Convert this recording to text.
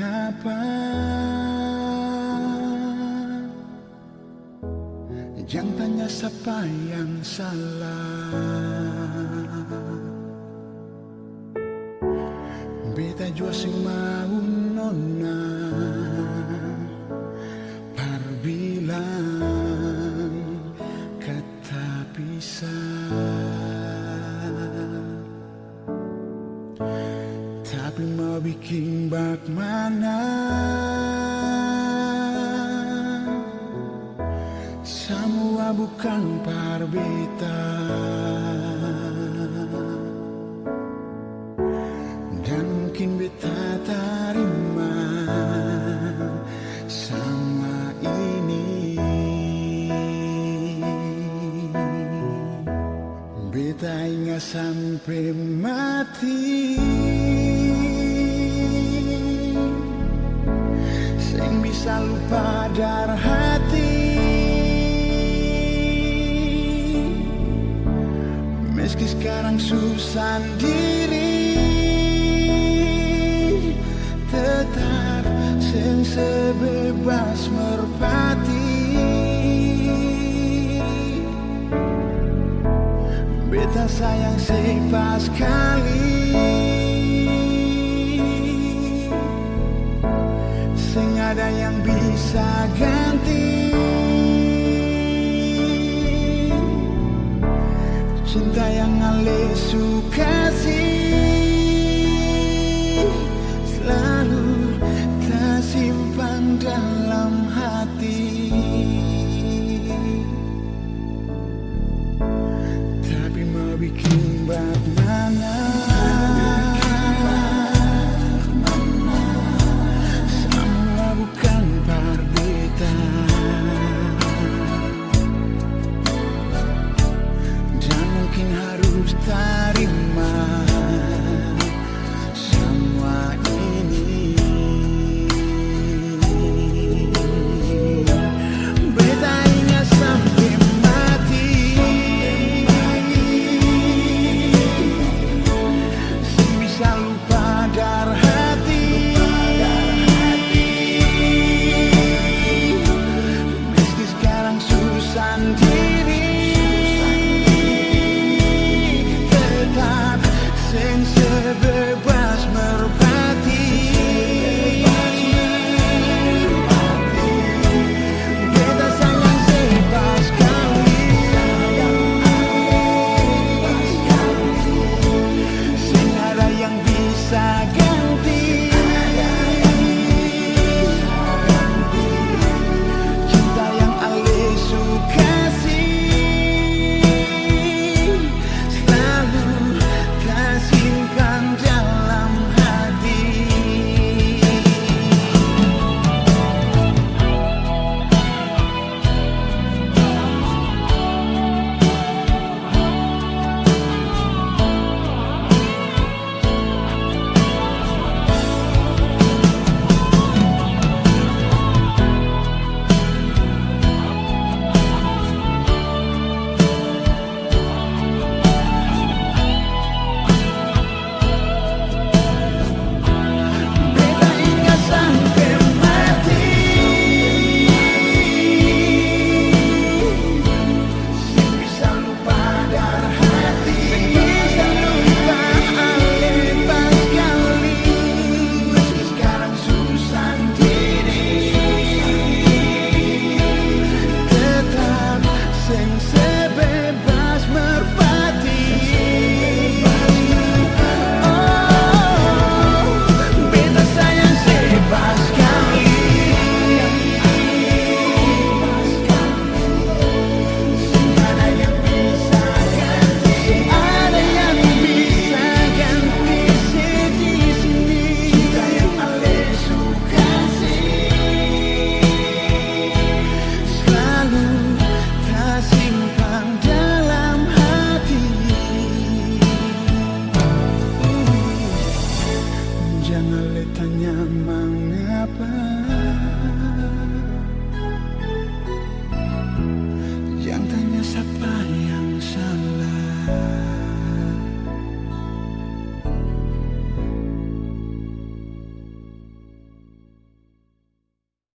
apa Jangan tanya siapa yang salah. Beta jua sing mau nona. Parbilang kata pisah Tapi mau bikin bak mana Semua bukan parbita. Dan mungkin beta terima Sama ini. Beta ingat sampai mati Sing bisa lupa dar hati. Meski sekarang susah diri Tetap sing sebebas merpati. Beta sayang sepas kali yang bisa ganti. Cinta yang ale sukasi lupa pada una letanía más.